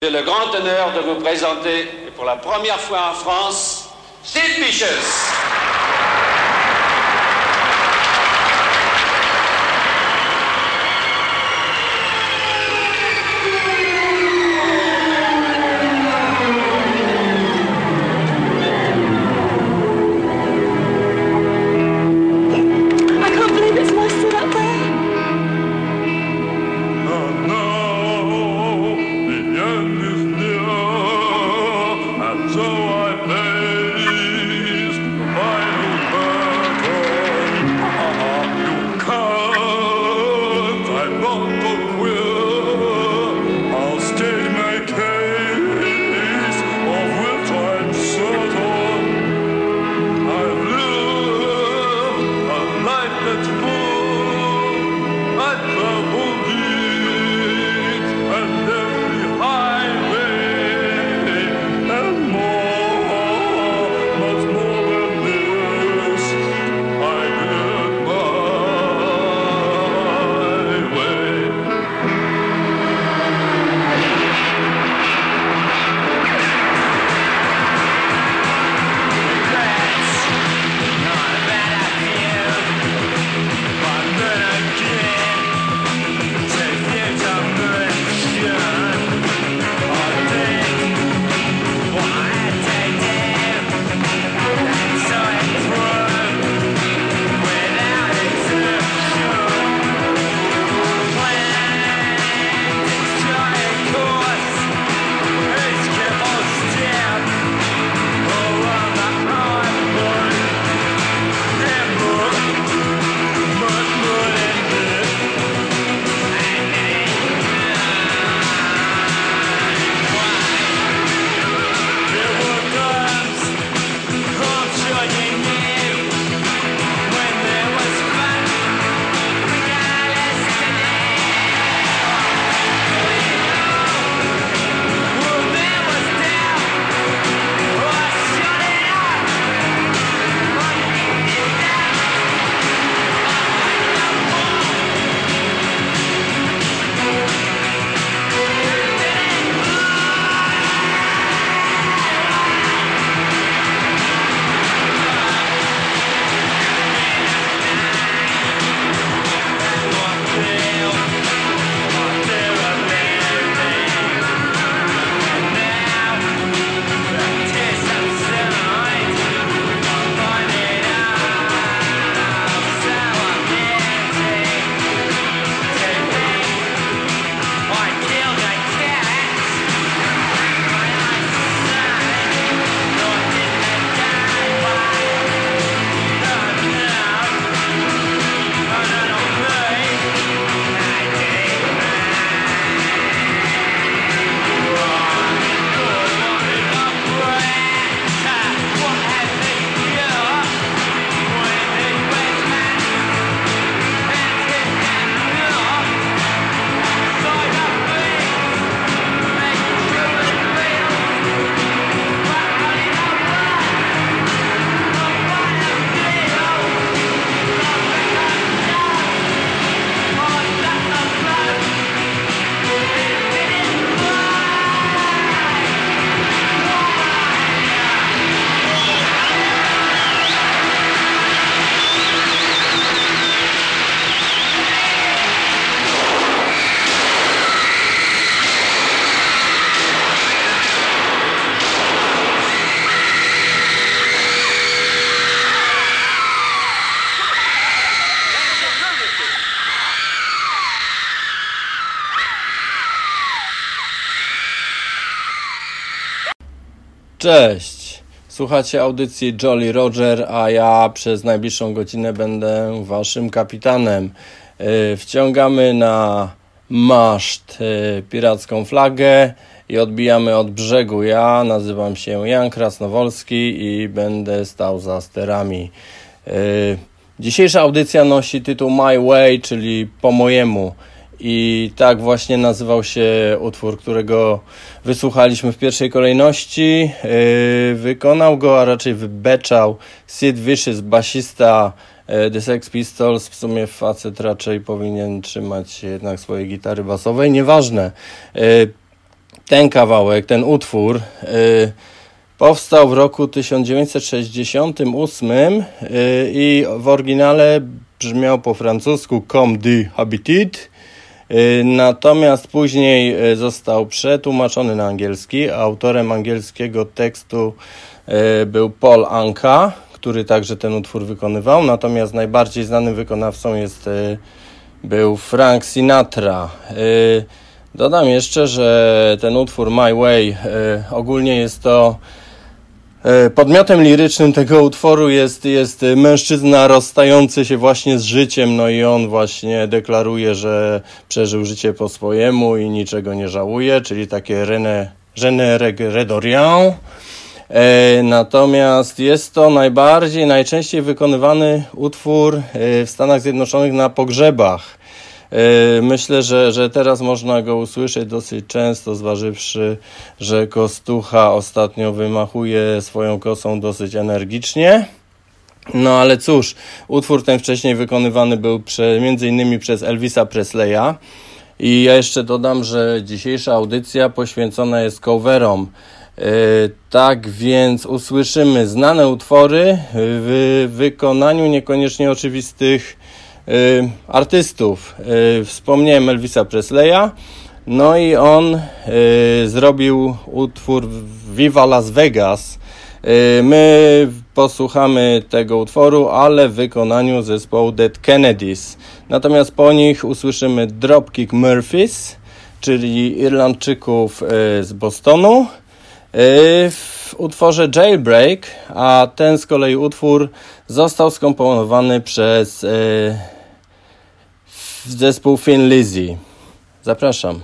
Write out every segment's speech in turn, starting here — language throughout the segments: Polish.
J'ai le grand honneur de vous présenter, et pour la première fois en France, Steve Vicious. Cześć! Słuchacie audycji Jolly Roger, a ja przez najbliższą godzinę będę waszym kapitanem. Yy, Wciągamy na maszt yy, piracką flagę i odbijamy od brzegu. Ja nazywam się Jan Krasnowolski i będę stał za sterami. Yy, Dzisiejsza audycja nosi tytuł My Way, czyli po mojemu. I tak właśnie nazywał się utwór, którego wysłuchaliśmy w pierwszej kolejności. Yy, wykonał go, a raczej wybeczał Sid Vicious, basista yy, The Sex Pistols. W sumie facet raczej powinien trzymać się jednak swojej gitary basowej. Nieważne. Yy, ten kawałek, ten utwór powstał w roku 1968 y, i w oryginale brzmiał po francusku Comme du Habitit. Y, natomiast później został przetłumaczony na angielski. Autorem angielskiego tekstu był Paul Anka, który także ten utwór wykonywał. Natomiast najbardziej znanym wykonawcą jest, był Frank Sinatra. Dodam jeszcze, że ten utwór My Way ogólnie jest to podmiotem lirycznym tego utworu jest, jest mężczyzna rozstający się właśnie z życiem, no i on właśnie deklaruje, że przeżył życie po swojemu i niczego nie żałuje, czyli takie René, René Redorian. E, natomiast jest to najbardziej, najczęściej wykonywany utwór w Stanach Zjednoczonych na pogrzebach. E, myślę, że, że teraz można go usłyszeć dosyć często, zważywszy, że Kostucha ostatnio wymachuje swoją kosą dosyć energicznie. No ale cóż, utwór ten wcześniej wykonywany był prze, między innymi przez Elvisa Presleya. I ja jeszcze dodam, że dzisiejsza audycja poświęcona jest coverom. Yy, tak więc usłyszymy znane utwory w wykonaniu niekoniecznie oczywistych artystów. Y, wspomniałem Elvisa Presleya, no i on y, zrobił utwór Viva Las Vegas. My posłuchamy tego utworu, ale w wykonaniu zespołu Dead Kennedys. Natomiast po nich usłyszymy Dropkick Murphys, czyli Irlandczyków z Bostonu w utworze Jailbreak, a ten z kolei utwór został skomponowany przez zespół Thin Lizzy. Zapraszam.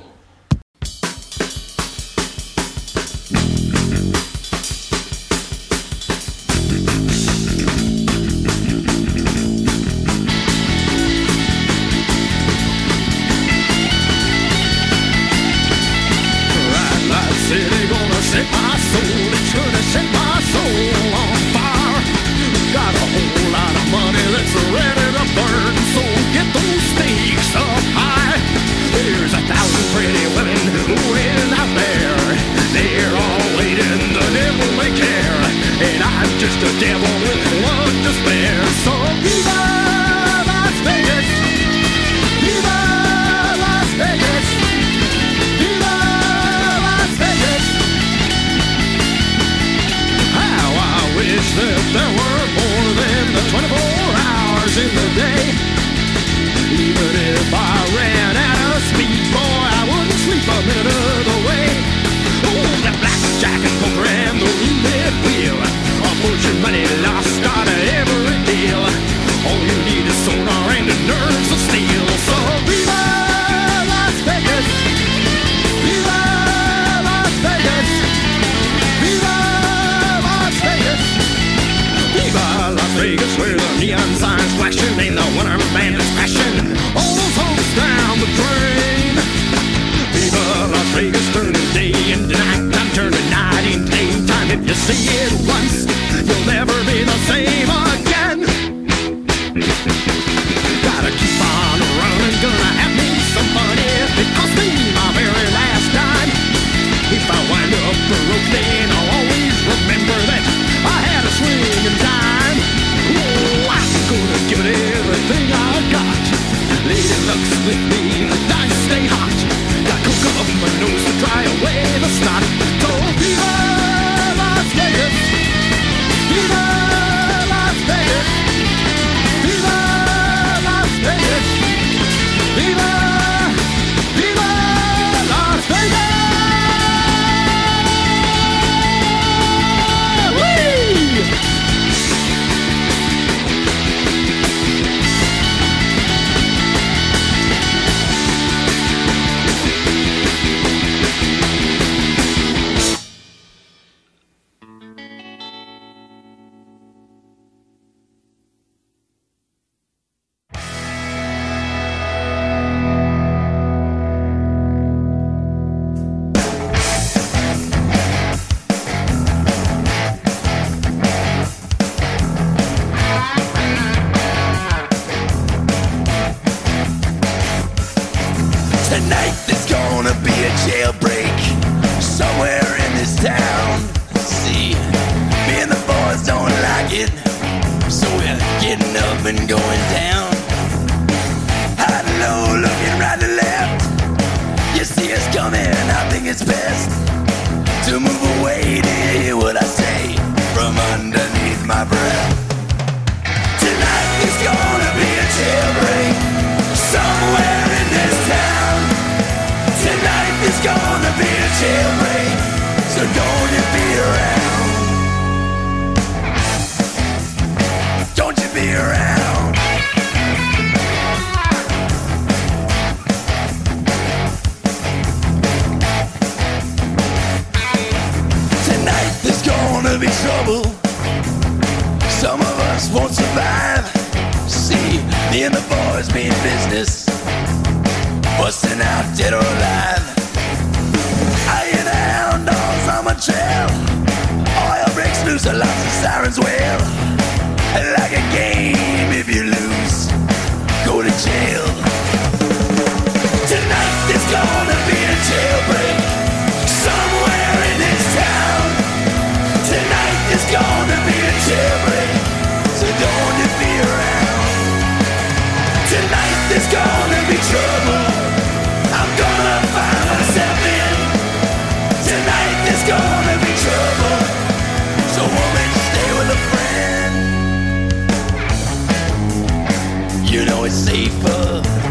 You know it's safer.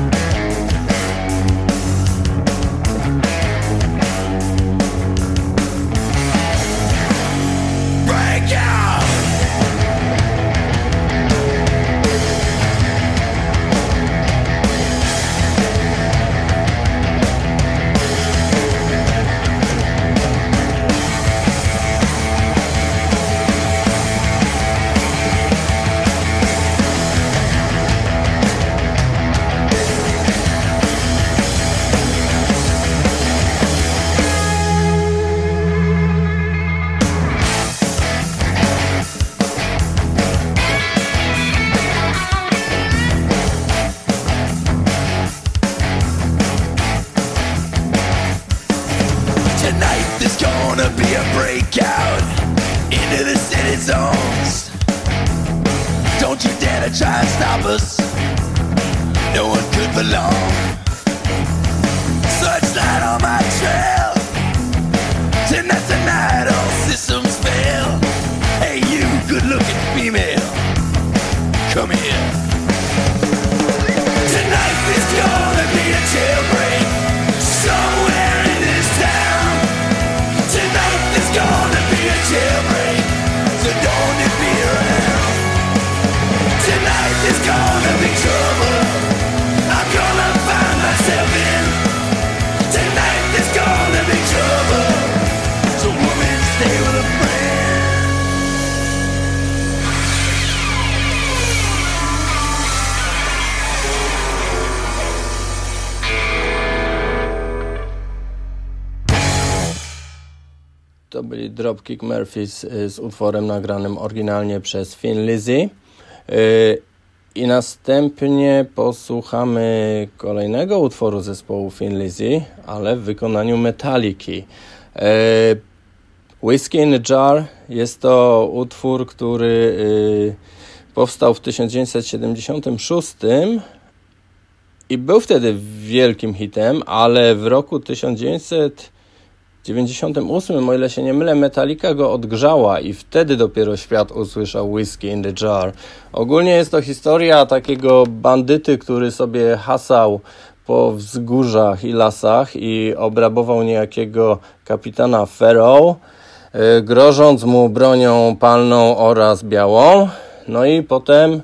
To byli Dropkick Murphys y, z utworem nagranym oryginalnie przez Finn Lizzy. Y, I następnie posłuchamy kolejnego utworu zespołu Finn Lizzy, ale w wykonaniu Metaliki. Y, Whiskey in a Jar jest to utwór, który powstał w 1976 i był wtedy wielkim hitem, ale w roku 1998, o ile się nie mylę, Metallica go odgrzała i wtedy dopiero świat usłyszał Whiskey in the Jar. Ogólnie jest to historia takiego bandyty, który sobie hasał po wzgórzach i lasach i obrabował niejakiego kapitana Ferrow, y, grożąc mu bronią palną oraz białą. No i potem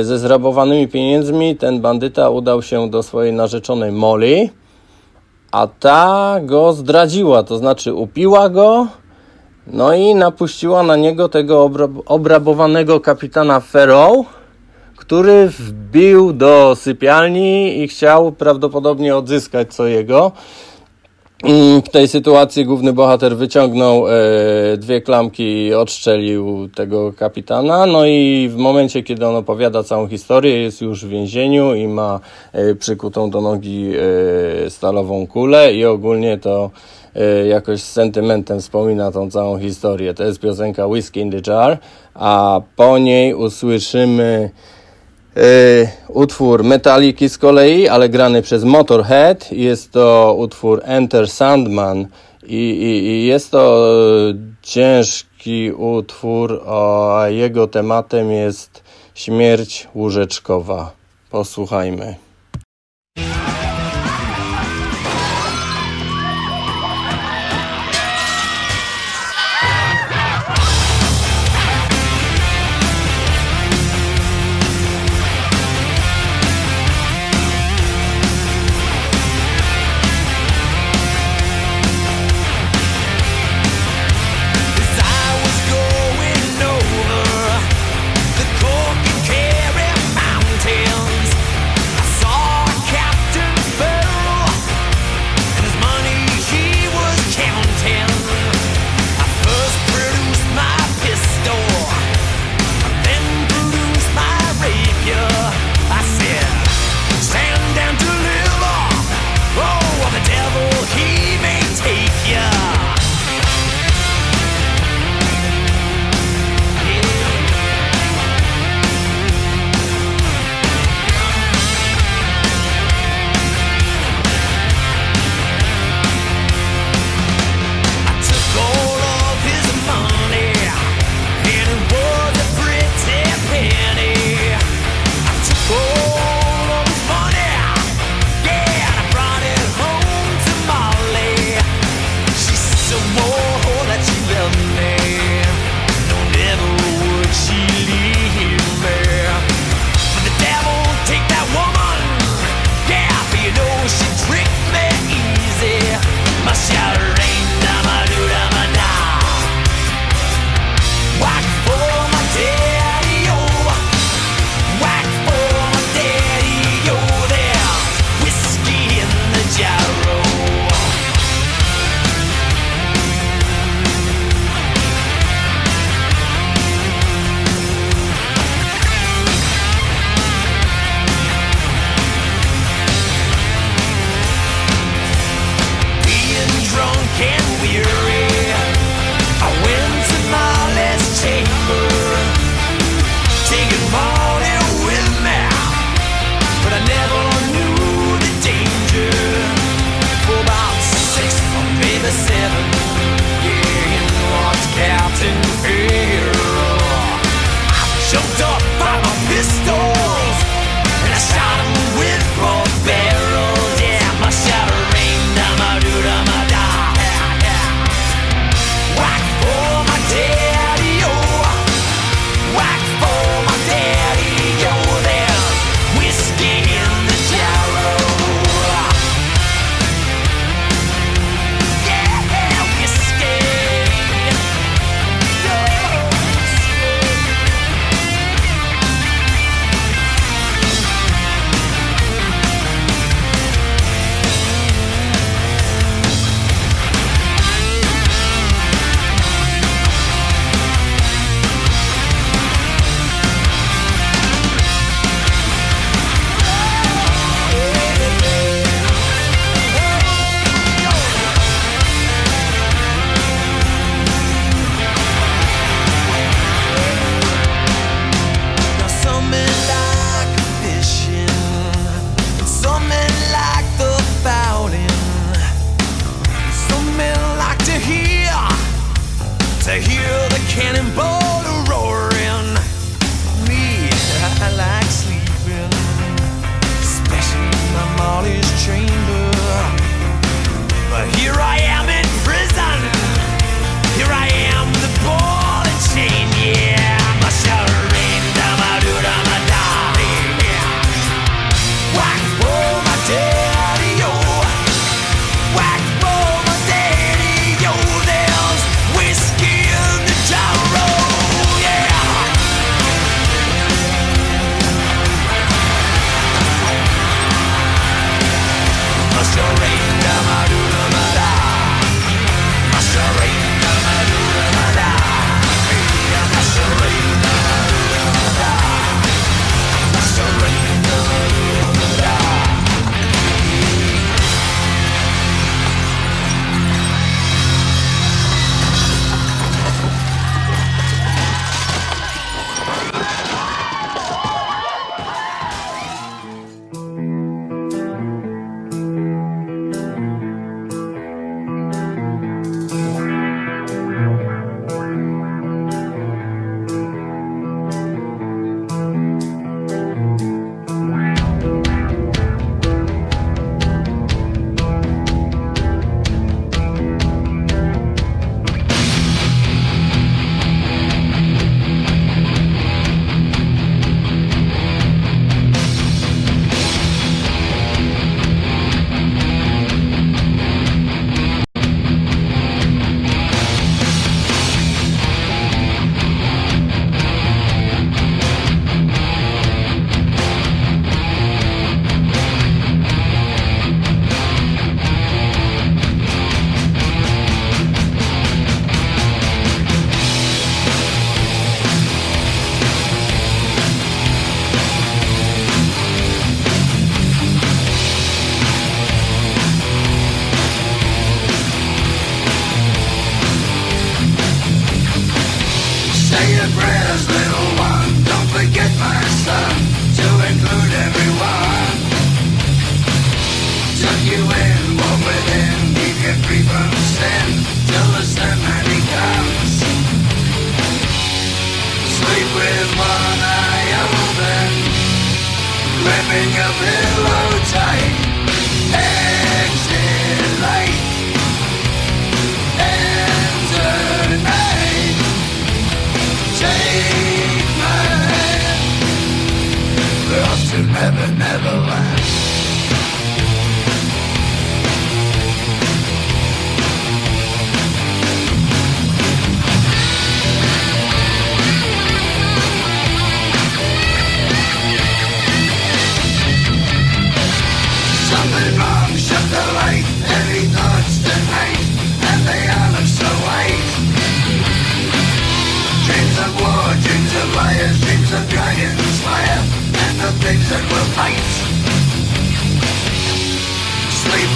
y, ze zrabowanymi pieniędzmi ten bandyta udał się do swojej narzeczonej Molly, a ta go zdradziła, to znaczy upiła go, no i napuściła na niego tego obra- obrabowanego kapitana Ferrow, który wbił do sypialni i chciał prawdopodobnie odzyskać co jego. Mm, W tej sytuacji główny bohater wyciągnął e, dwie klamki i odstrzelił tego kapitana. No i w momencie, kiedy on opowiada całą historię, jest już w więzieniu i ma e, przykutą do nogi e, stalową kulę i ogólnie to jakoś z sentymentem wspomina tą całą historię. To jest piosenka Whiskey in the Jar, a po niej usłyszymy utwór Metaliki z kolei, ale grany przez Motorhead. Jest to utwór Enter Sandman i, i, i jest to ciężki utwór, a jego tematem jest śmierć łóżeczkowa. Posłuchajmy.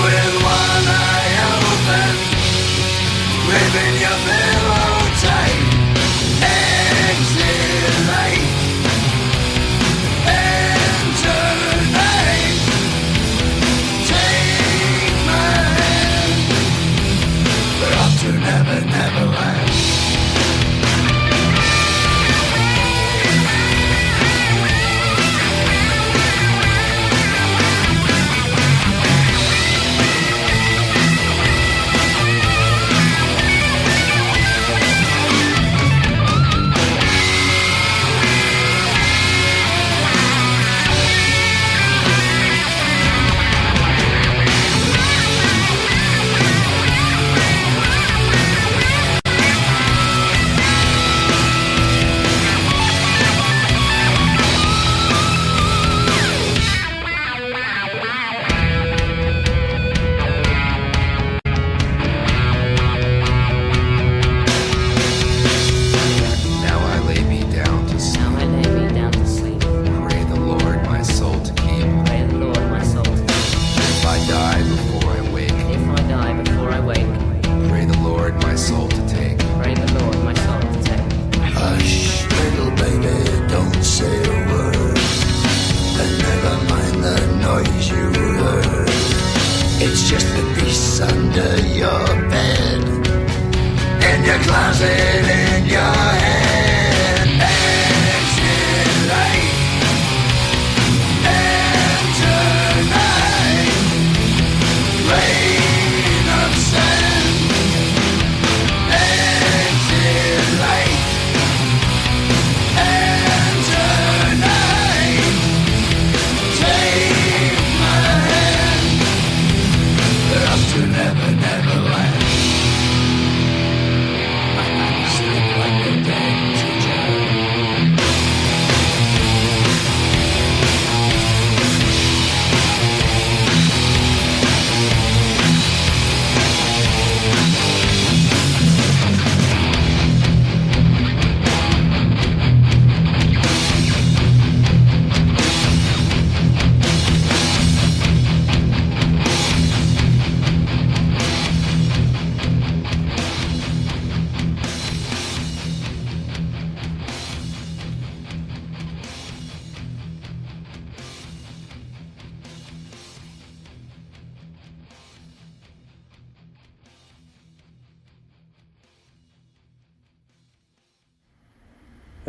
with one eye open, living your pillow.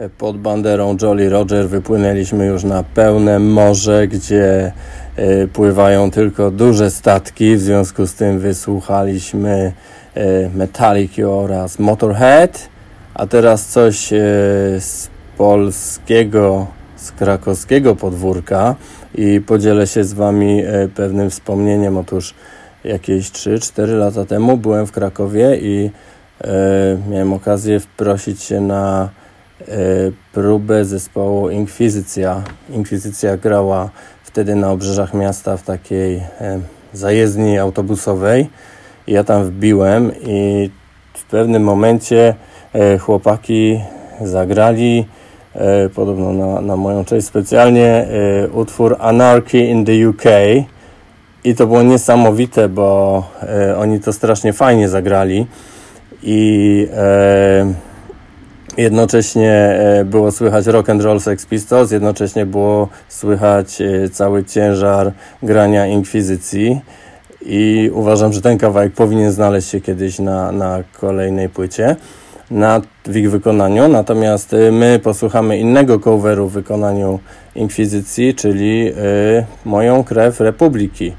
E, pod banderą Jolly Roger wypłynęliśmy już na pełne morze, gdzie e, pływają tylko duże statki. W związku z tym wysłuchaliśmy e, Metaliki oraz Motorhead. A teraz coś z polskiego, z krakowskiego podwórka i podzielę się z Wami pewnym wspomnieniem. Otóż jakieś 3-4 lata temu byłem w Krakowie i miałem okazję wprosić się na E, próbę zespołu Inkwizycja. Inkwizycja grała wtedy na obrzeżach miasta w takiej e, zajezdni autobusowej. Ja tam wbiłem i w pewnym momencie e, chłopaki zagrali podobno na, na moją część specjalnie utwór Anarchy in the UK. I to było niesamowite, bo oni to strasznie fajnie zagrali. I Jednocześnie e, było słychać rock and roll Sex Pistols, jednocześnie było słychać e, cały ciężar grania Inkwizycji i uważam, że ten kawałek powinien znaleźć się kiedyś na, na kolejnej płycie na, w ich wykonaniu. Natomiast e, my posłuchamy innego coveru w wykonaniu Inkwizycji, czyli y, Moją krew Republiki.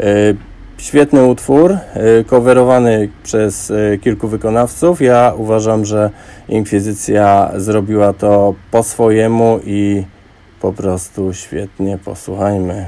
Y, Świetny utwór, y, coverowany przez y, kilku wykonawców. Ja uważam, że Inkwizycja zrobiła to po swojemu i po prostu świetnie. Posłuchajmy.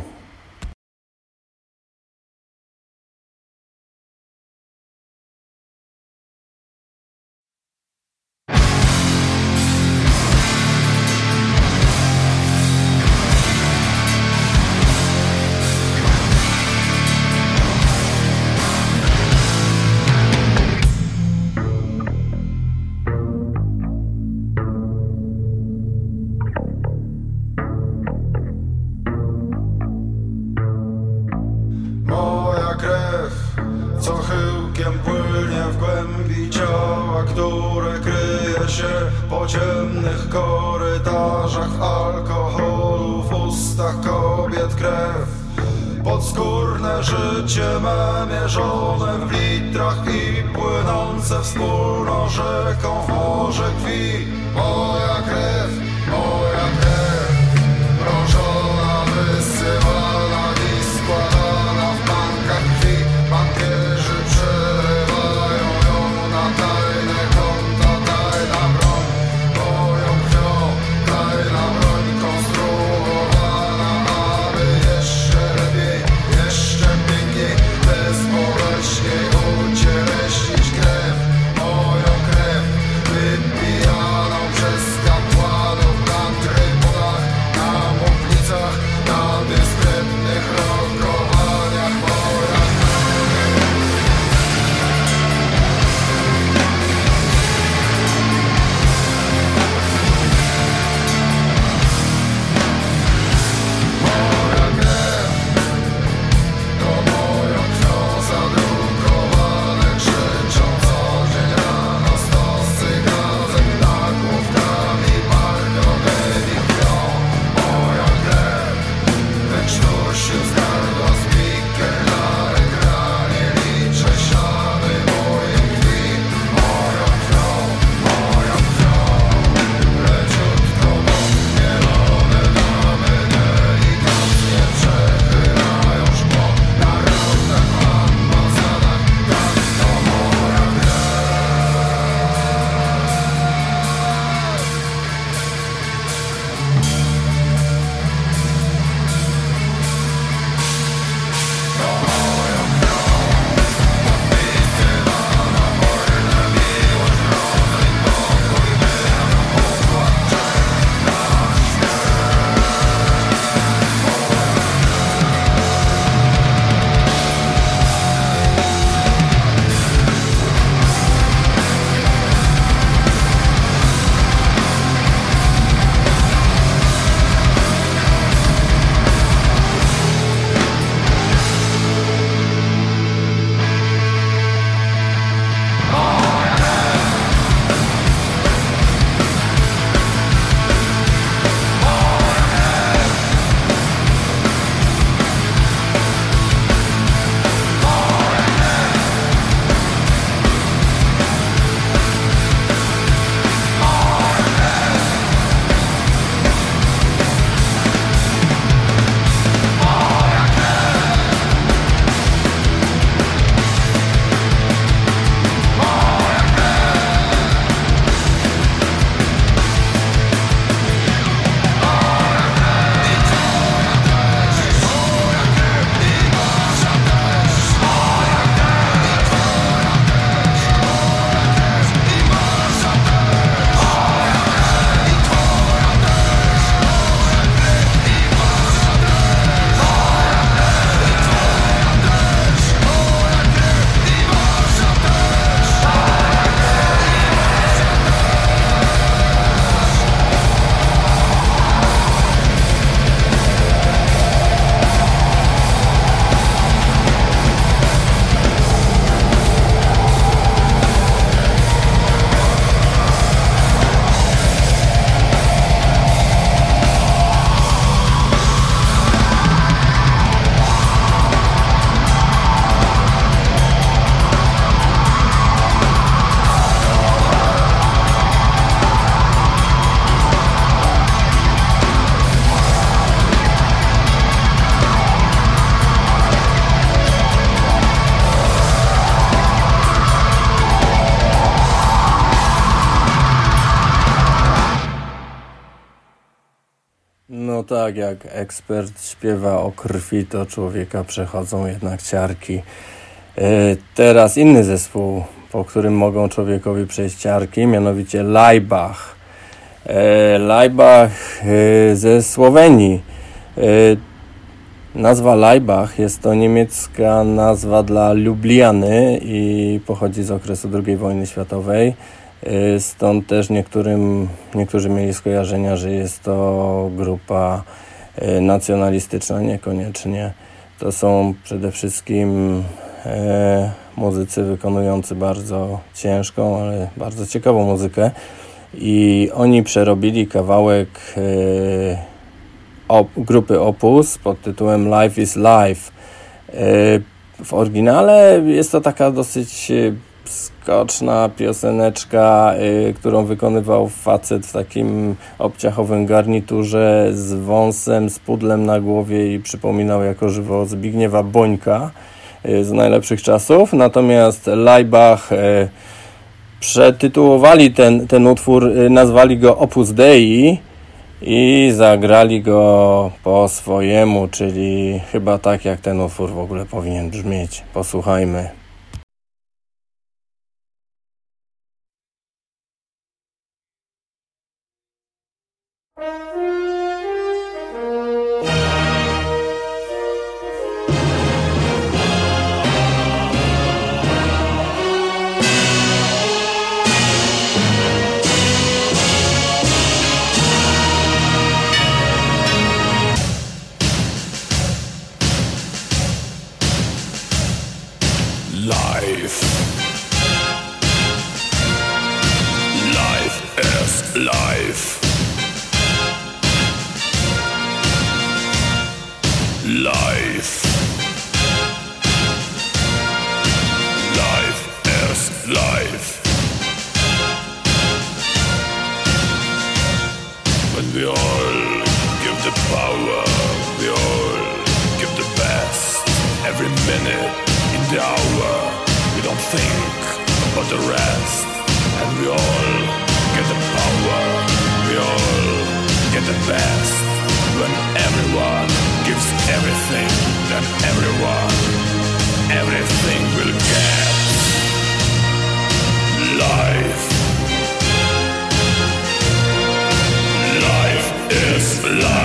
Tak, jak ekspert śpiewa o krwi, to człowieka przechodzą jednak ciarki. E, Teraz inny zespół, po którym mogą człowiekowi przejść ciarki, mianowicie Laibach. E, Laibach e, ze Słowenii. Nazwa Laibach jest to niemiecka nazwa dla Lubliany i pochodzi z okresu II wojny światowej. Y, Stąd też niektórym, niektórzy mieli skojarzenia, że jest to grupa y, nacjonalistyczna, niekoniecznie. To są przede wszystkim e, muzycy wykonujący bardzo ciężką, ale bardzo ciekawą muzykę. I oni przerobili kawałek op, grupy Opus pod tytułem Life is Life. W oryginale jest to taka dosyć skoczna pioseneczka, y, którą wykonywał facet w takim obciachowym garniturze z wąsem, z pudlem na głowie i przypominał jako żywo Zbigniewa Bońka y, z najlepszych czasów. Natomiast Laibach y, przetytułowali ten, ten utwór, y, nazwali go Opus Dei i zagrali go po swojemu, czyli chyba tak jak ten utwór w ogóle powinien brzmieć. Posłuchajmy. Is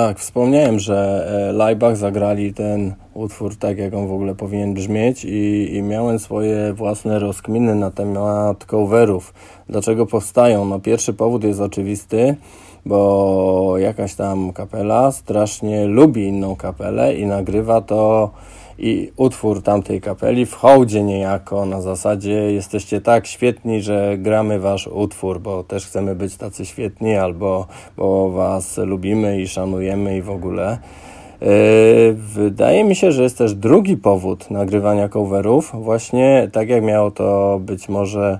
Tak, wspomniałem, że e, Laibach zagrali ten utwór tak, jak on w ogóle powinien brzmieć i, i miałem swoje własne rozkminy na temat coverów. Dlaczego powstają? No pierwszy powód jest oczywisty, bo jakaś tam kapela strasznie lubi inną kapelę i nagrywa to i utwór tamtej kapeli w hołdzie niejako, na zasadzie jesteście tak świetni, że gramy wasz utwór, bo też chcemy być tacy świetni, albo bo was lubimy i szanujemy i w ogóle. Yy, wydaje mi się, że jest też drugi powód nagrywania coverów, właśnie tak jak miało to być może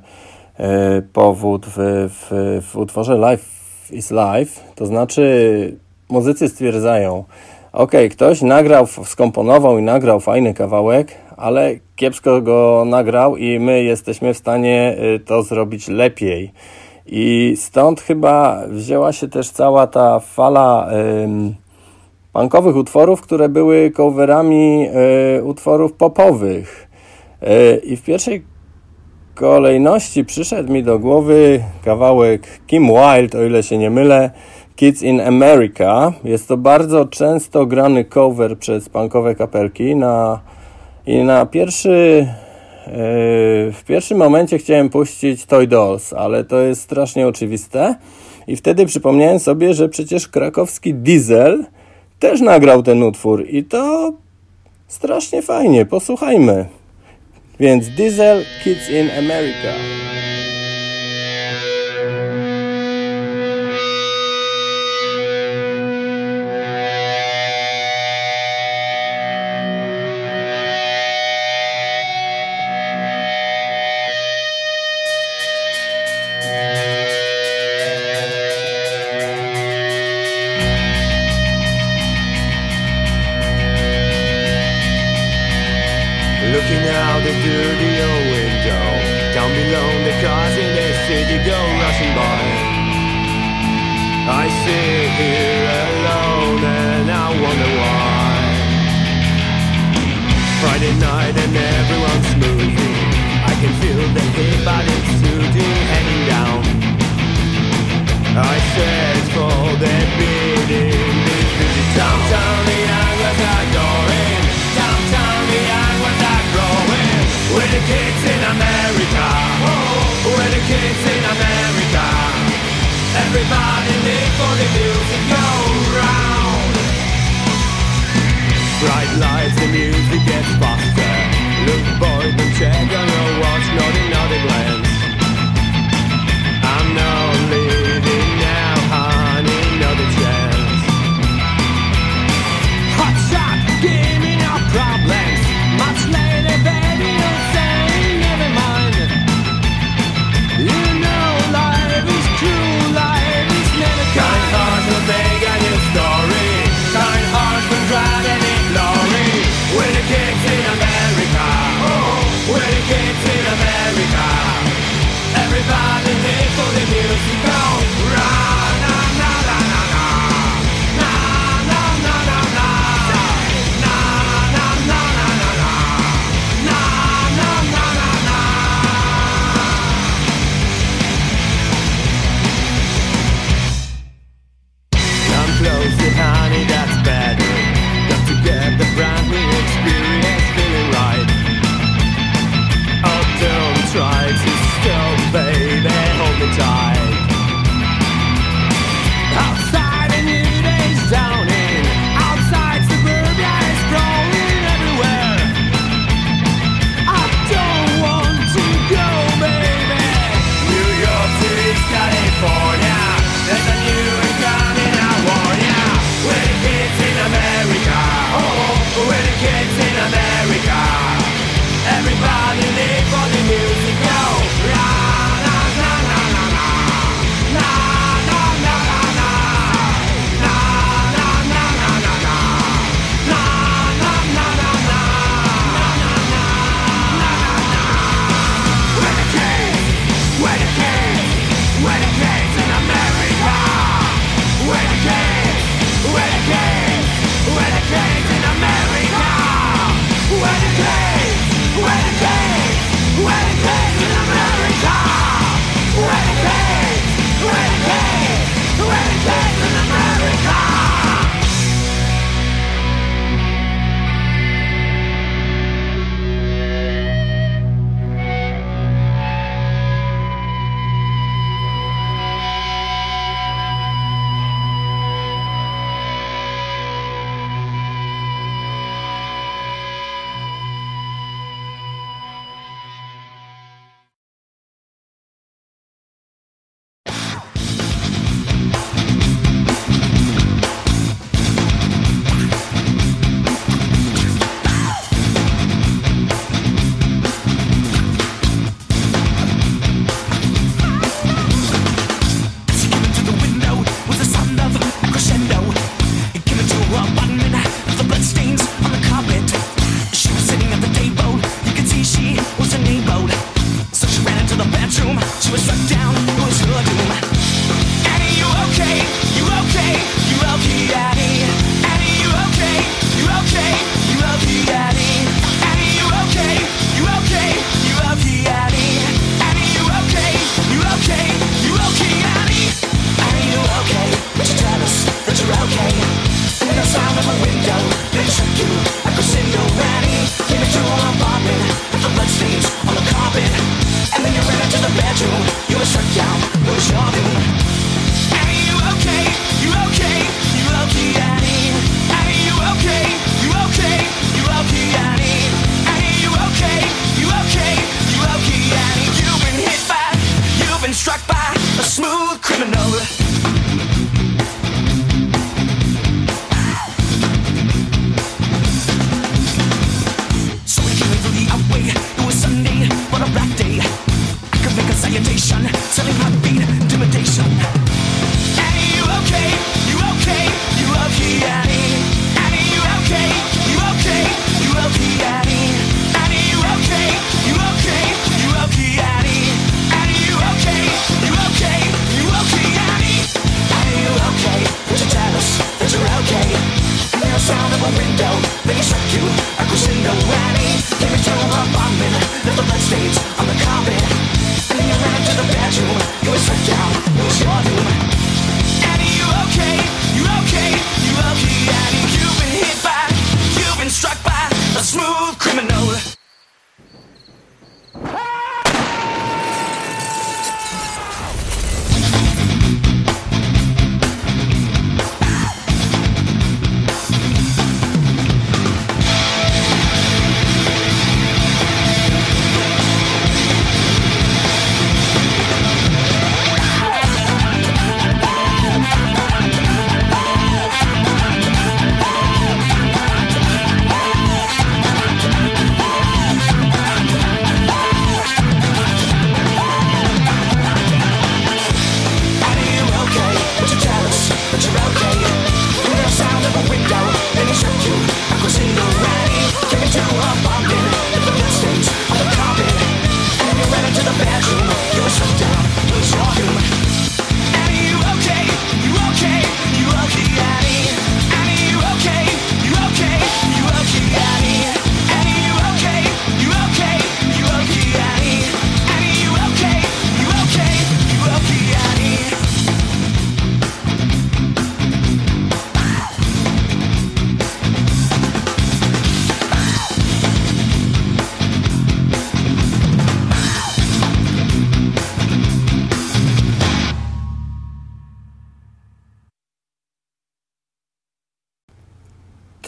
yy, powód w, w, w utworze Life is Life, to znaczy muzycy stwierdzają, ok, ktoś nagrał, skomponował i nagrał fajny kawałek, ale kiepsko go nagrał i my jesteśmy w stanie y, to zrobić lepiej. I stąd chyba wzięła się też cała ta fala ym, punkowych utworów, które były coverami y, utworów popowych. Y, I w pierwszej kolejności przyszedł mi do głowy kawałek Kim Wilde, o ile się nie mylę, Kids in America. Jest to bardzo często grany cover przez punkowe kapelki na, i na pierwszy yy, w pierwszym momencie chciałem puścić Toy Dolls, ale to jest strasznie oczywiste i wtedy przypomniałem sobie, że przecież krakowski Diesel też nagrał ten utwór i to strasznie fajnie, posłuchajmy. Więc Diesel Kids in America.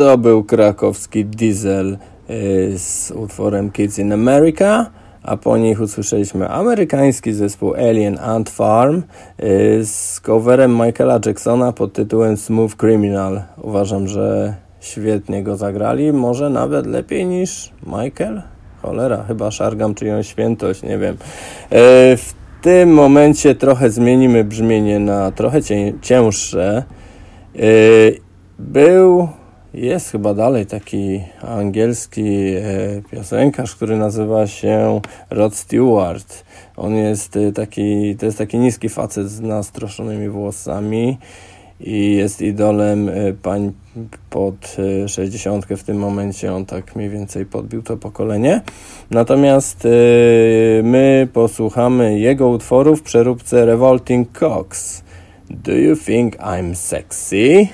To był krakowski Diesel y, z utworem Kids in America, a po nich usłyszeliśmy amerykański zespół Alien Ant Farm y, z coverem Michaela Jacksona pod tytułem Smooth Criminal. Uważam, że świetnie go zagrali, może nawet lepiej niż Michael. Cholera, chyba szargam czyjąś świętość, nie wiem. Y, w tym momencie trochę zmienimy brzmienie na trochę cięższe. Był jest chyba dalej taki angielski e, piosenkarz, który nazywa się Rod Stewart. On jest e, taki, to jest taki niski facet z nastroszonymi włosami i jest idolem e, pań pod 60 w tym momencie, on tak mniej więcej podbił to pokolenie. Natomiast my posłuchamy jego utworów w przeróbce Revolting Cox. Do you think I'm sexy?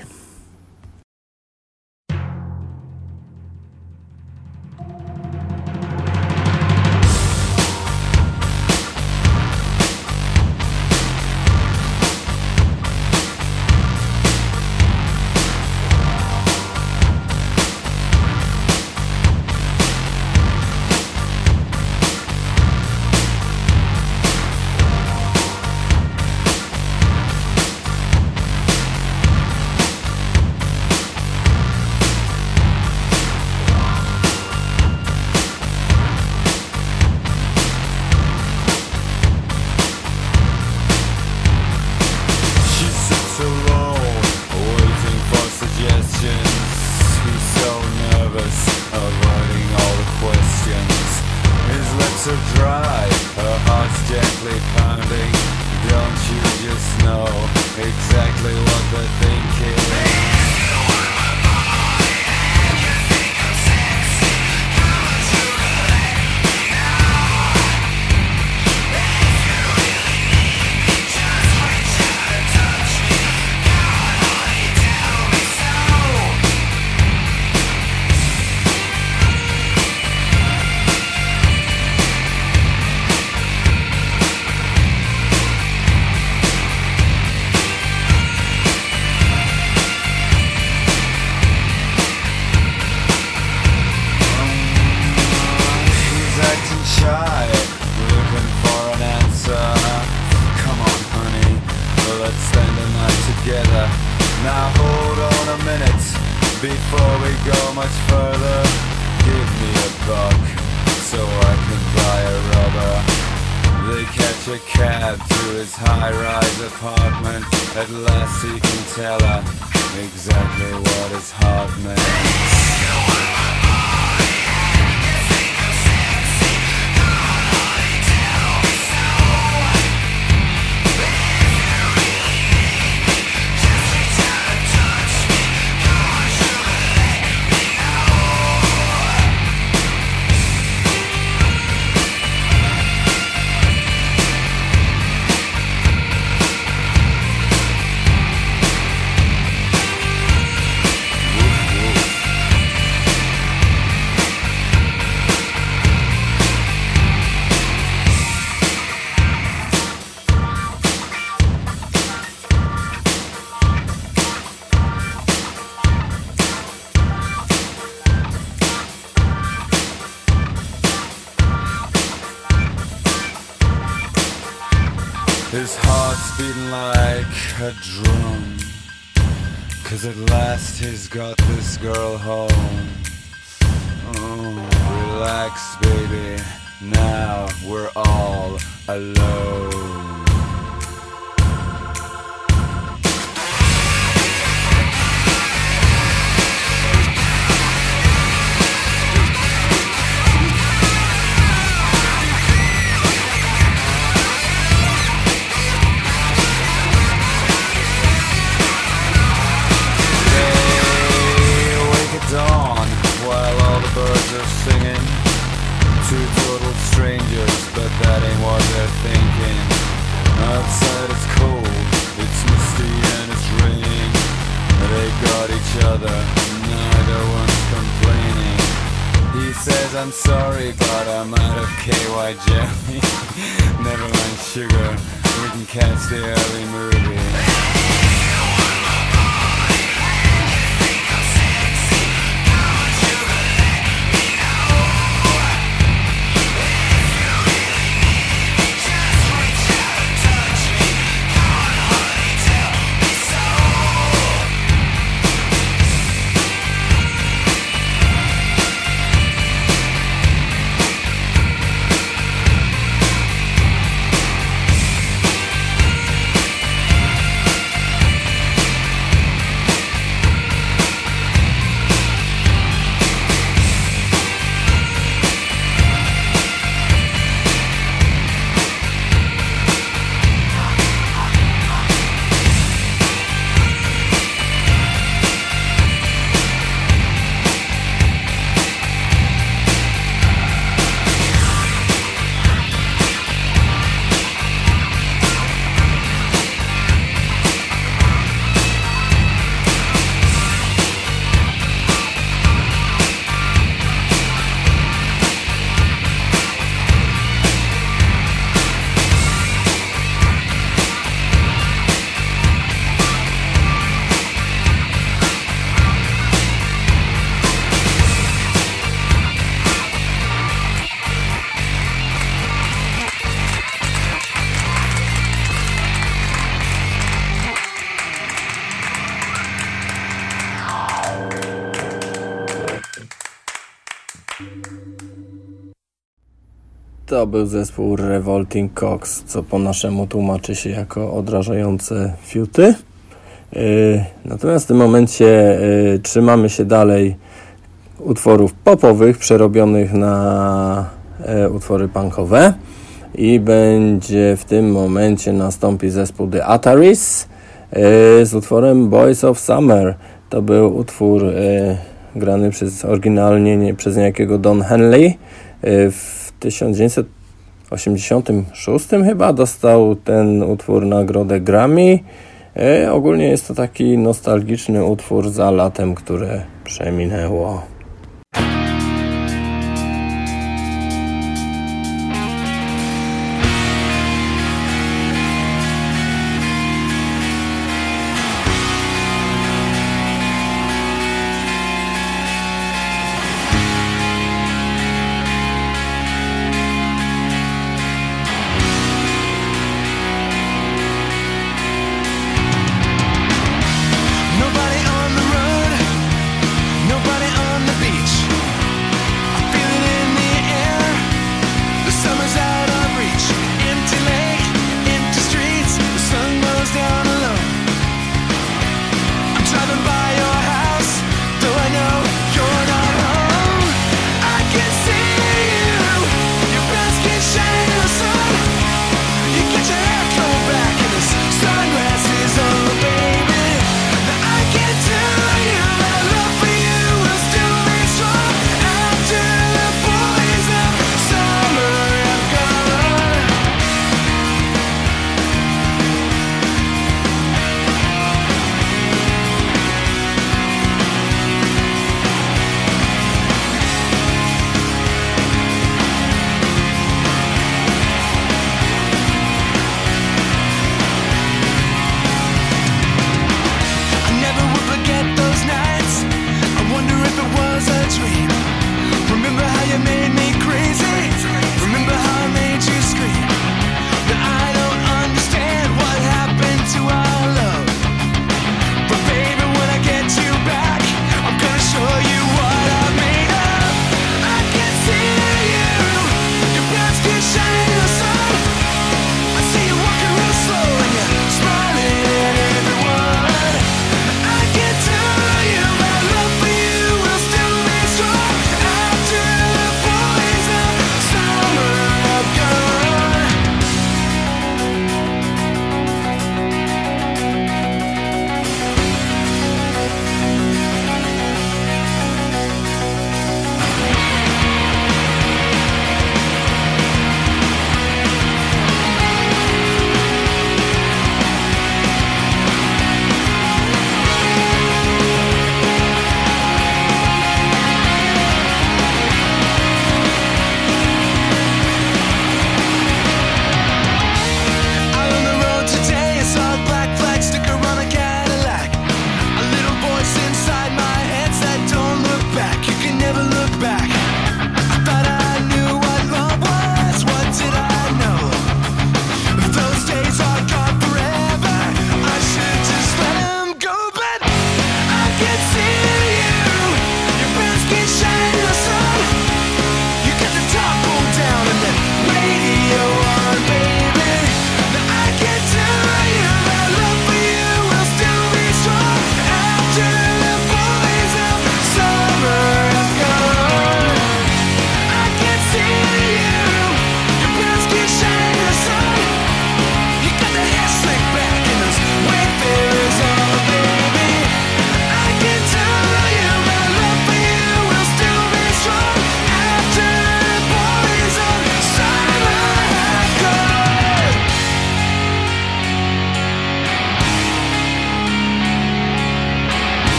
A drum. Cause at last he's got this girl home. Oh, relax, baby. Now we're all alone. Two total strangers, but that ain't what they're thinking. Outside it's cold, it's misty and it's raining. They got each other, neither one's complaining. He says, I'm sorry, but I'm out of KY jelly. Never mind sugar, we can catch the early movie. To był zespół Revolting Cox, co po naszemu tłumaczy się jako odrażające fiuty. Yy, Natomiast w tym momencie yy, trzymamy się dalej utworów popowych przerobionych na e, utwory punkowe i będzie w tym momencie nastąpi zespół The Ataris e, z utworem Boys of Summer. To był utwór e, grany przez oryginalnie nie, przez niejakiego Don Henley w 1986 chyba dostał ten utwór nagrodę Grammy. E, ogólnie jest to taki nostalgiczny utwór za latem, które przeminęło.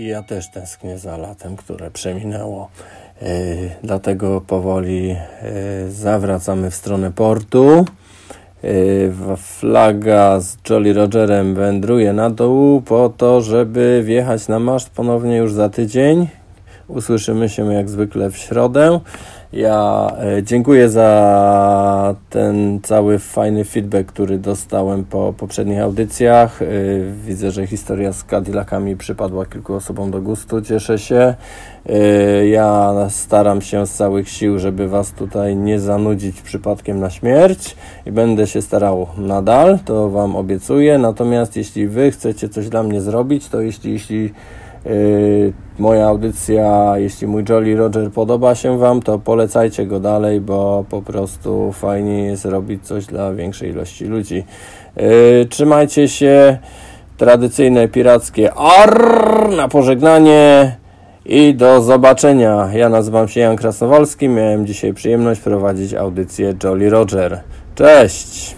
I ja też tęsknię za latem, które przeminęło. Yy, dlatego powoli yy, zawracamy w stronę portu. Yy, flaga z Jolly Rogerem wędruje na dół po to, żeby wjechać na maszt ponownie już za tydzień. Usłyszymy się jak zwykle w środę. Ja e, dziękuję za ten cały fajny feedback, który dostałem po poprzednich audycjach. E, widzę, że historia z Cadillacami przypadła kilku osobom do gustu. Cieszę się. E, ja staram się z całych sił, żeby Was tutaj nie zanudzić przypadkiem na śmierć i będę się starał nadal, to Wam obiecuję. Natomiast jeśli Wy chcecie coś dla mnie zrobić, to jeśli, jeśli moja audycja, jeśli mój Jolly Roger podoba się Wam, to polecajcie go dalej, bo po prostu fajnie jest robić coś dla większej ilości ludzi. Yy, trzymajcie się, tradycyjne pirackie ARR na pożegnanie i do zobaczenia. Ja nazywam się Jan Krasnowolski, miałem dzisiaj przyjemność prowadzić audycję Jolly Roger. Cześć!